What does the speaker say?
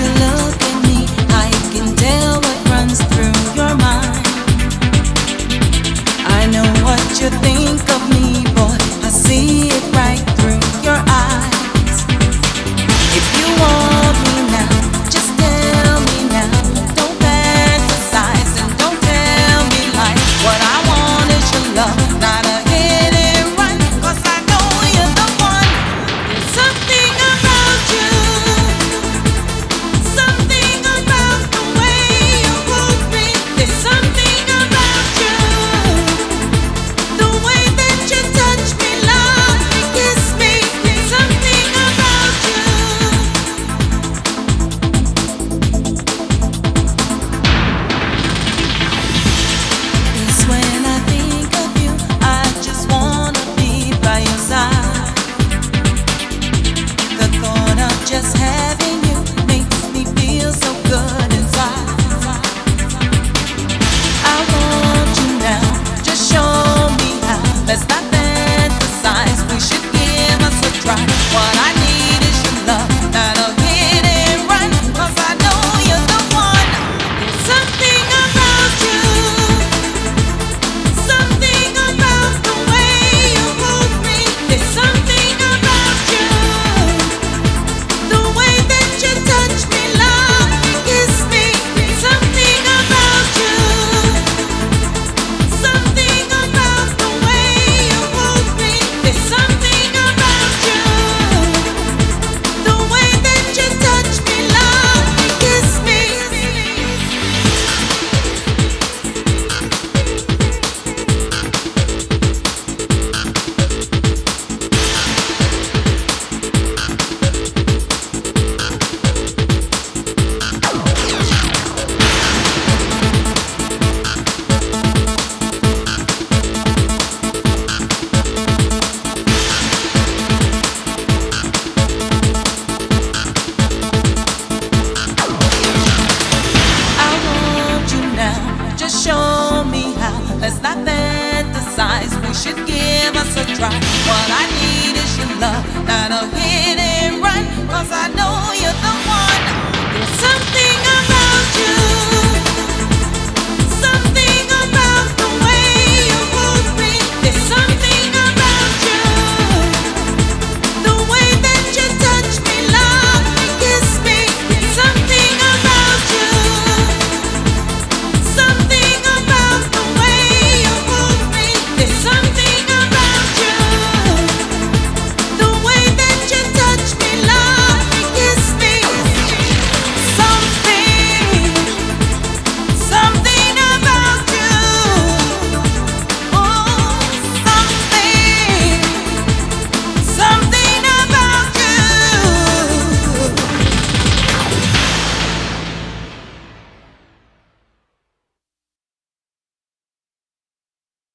love. cry. What I need is your love, not a hit and run, cause I know you.